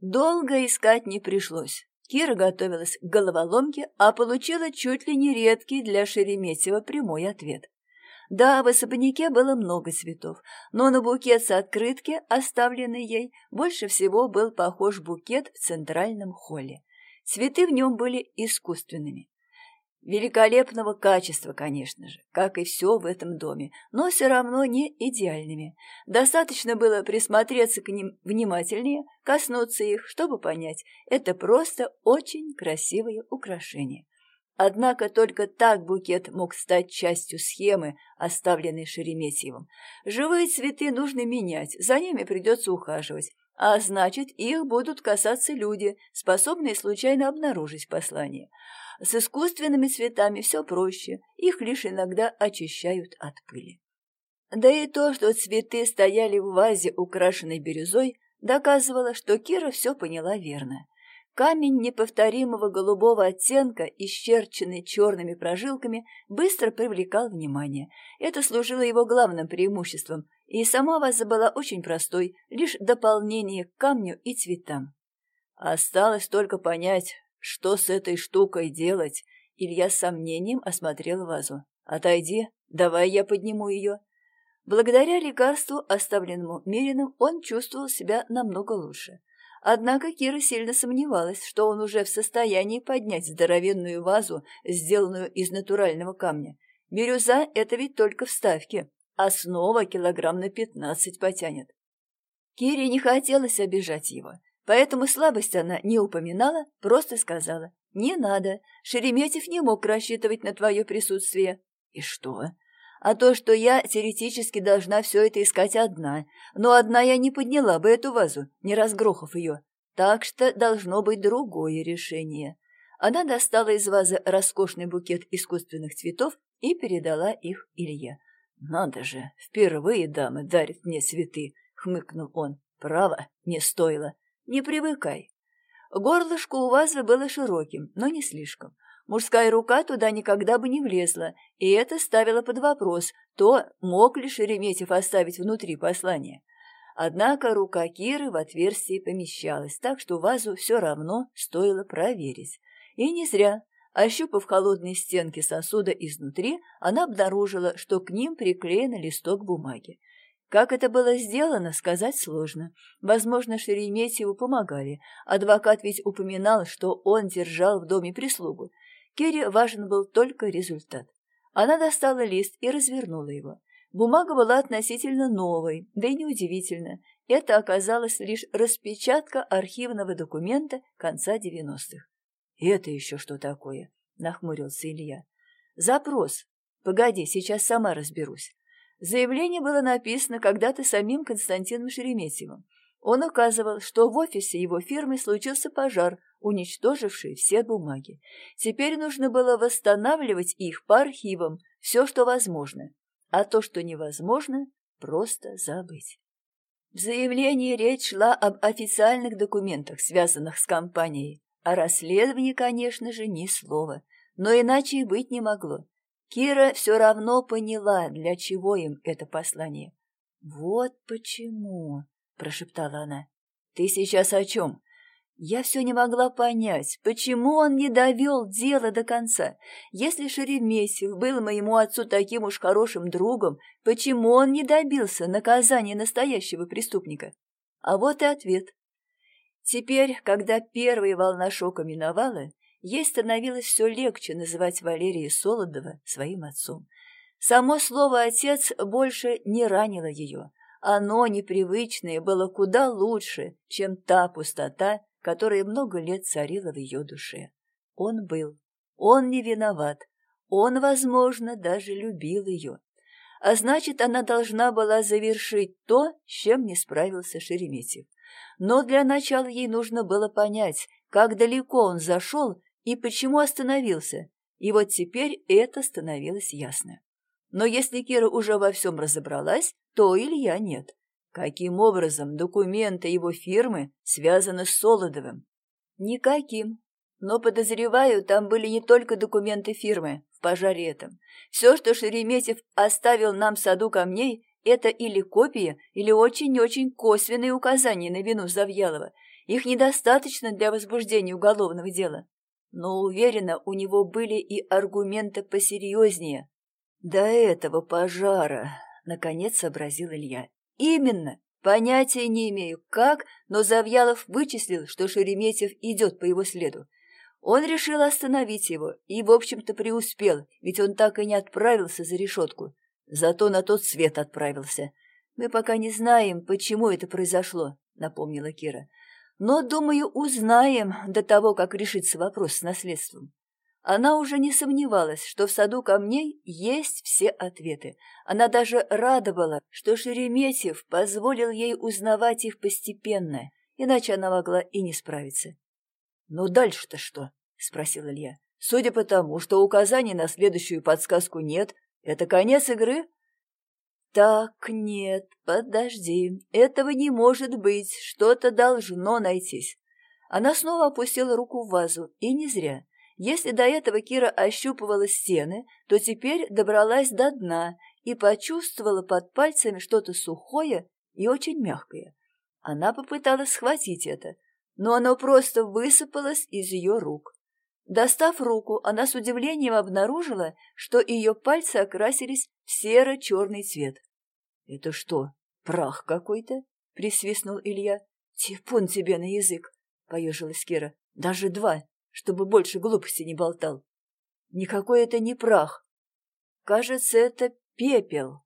Долго искать не пришлось. Кира готовилась к головоломке, а получила чуть ли не редкий для Шереметьева прямой ответ. Да, в особняке было много цветов, но на букет с открытки, оставленный ей, больше всего был похож букет в центральном холле. Цветы в нем были искусственными. Великолепного качества, конечно же, как и все в этом доме, но все равно не идеальными. Достаточно было присмотреться к ним внимательнее, коснуться их, чтобы понять, это просто очень красивые украшения. Однако только так букет мог стать частью схемы, оставленной Шереметьевым. Живые цветы нужно менять, за ними придется ухаживать, а значит, их будут касаться люди, способные случайно обнаружить послание. С искусственными цветами все проще, их лишь иногда очищают от пыли. Да и то, что цветы стояли в вазе, украшенной бирюзой, доказывало, что Кира все поняла верно. Камень неповторимого голубого оттенка, исчерченный черными прожилками, быстро привлекал внимание. Это служило его главным преимуществом, и сама ваза была очень простой, лишь дополнение к камню и цветам. Осталось только понять, что с этой штукой делать? Илья с сомнением осмотрел вазу. Отойди, давай я подниму ее. Благодаря лекарству, оставленному Мириным, он чувствовал себя намного лучше. Однако Кира сильно сомневалась, что он уже в состоянии поднять здоровенную вазу, сделанную из натурального камня. Бирюза — это ведь только вставки, а снова килограмм на пятнадцать потянет. Кире не хотелось обижать его. Поэтому слабость она не упоминала, просто сказала «Не надо, Шереметьев не мог рассчитывать на твое присутствие». «И что?» «А то, что я теоретически должна все это искать одна, но одна я не подняла бы эту вазу, не разгрохав ее. Так что должно быть другое решение». Она достала из вазы роскошный букет искусственных цветов и передала их Илье. «Надо же, впервые дамы дарят мне цветы», — хмыкнул он. «Право, не стоило. Не привыкай. Горлышко у вазы было широким, но не слишком. Мужская рука туда никогда бы не влезла, и это ставило под вопрос то, мог ли Шереметьев оставить внутри послание. Однако рука Киры в отверстие помещалась, так что вазу все равно стоило проверить. И не зря. Ощупав холодные стенки сосуда изнутри, она обнаружила, что к ним приклеен листок бумаги. Как это было сделано, сказать сложно. Возможно, Шереметьеву помогали. Адвокат ведь упоминал, что он держал в доме прислугу. Керри важен был только результат. Она достала лист и развернула его. Бумага была относительно новой, да и неудивительно. Это оказалось лишь распечатка архивного документа конца девяностых. «Это еще что такое?» — нахмурился Илья. «Запрос. Погоди, сейчас сама разберусь. Заявление было написано когда-то самим Константином Шереметьевым. Он указывал, что в офисе его фирмы случился пожар, уничтоживший все бумаги. Теперь нужно было восстанавливать их по архивам, все, что возможно. А то, что невозможно, просто забыть. В заявлении речь шла об официальных документах, связанных с компанией. О расследовании, конечно же, ни слова. Но иначе и быть не могло. Кира все равно поняла, для чего им это послание. «Вот почему», — прошептала она. «Ты сейчас о чем?» Я все не могла понять, почему он не довел дело до конца. Если Шереметьев был моему отцу таким уж хорошим другом, почему он не добился наказания настоящего преступника? А вот и ответ. Теперь, когда первая волна шока миновала, ей становилось все легче называть Валерия Солодова своим отцом. Само слово «отец» больше не ранило ее. Оно, непривычное, было куда лучше, чем та пустота, которая много лет царила в ее душе. Он был. Он не виноват. Он, возможно, даже любил ее. А значит, она должна была завершить то, с чем не справился Шереметьев. Но для начала ей нужно было понять, как далеко он зашел и почему остановился, и вот теперь это становилось ясно. Но если Кира уже во всем разобралась, то Илья нет. Каким образом документы его фирмы связаны с Солодовым? Никаким. Но, подозреваю, там были не только документы фирмы в пожаре этом. Все, что Шереметьев оставил нам в саду камней, это или копия, или очень-очень косвенные указания на вину Завьялова. Их недостаточно для возбуждения уголовного дела. Но, уверена, у него были и аргументы посерьезнее. До этого пожара, наконец сообразил Илья. Именно. Понятия не имею, как, но Завьялов вычислил, что Шереметьев идет по его следу. Он решил остановить его и, в общем-то, преуспел, ведь он так и не отправился за решетку. Зато на тот свет отправился. Мы пока не знаем, почему это произошло, напомнила Кира. Но, думаю, узнаем до того, как решится вопрос с наследством. Она уже не сомневалась, что в саду камней есть все ответы. Она даже радовала, что Шереметьев позволил ей узнавать их постепенно, иначе она могла и не справиться. «Ну дальше-то что?» — спросил Илья. «Судя по тому, что указаний на следующую подсказку нет, это конец игры?» «Так, нет, подожди, этого не может быть, что-то должно найтись». Она снова опустила руку в вазу, и не зря. Если до этого Кира ощупывала стены, то теперь добралась до дна и почувствовала под пальцами что-то сухое и очень мягкое. Она попыталась схватить это, но оно просто высыпалось из ее рук. Достав руку, она с удивлением обнаружила, что ее пальцы окрасились в серо-черный цвет. — Это что, прах какой-то? — присвистнул Илья. — Типун тебе на язык! — поежилась Кира. — Даже два! чтобы больше глупости не болтал. Никакой это не прах. Кажется, это пепел.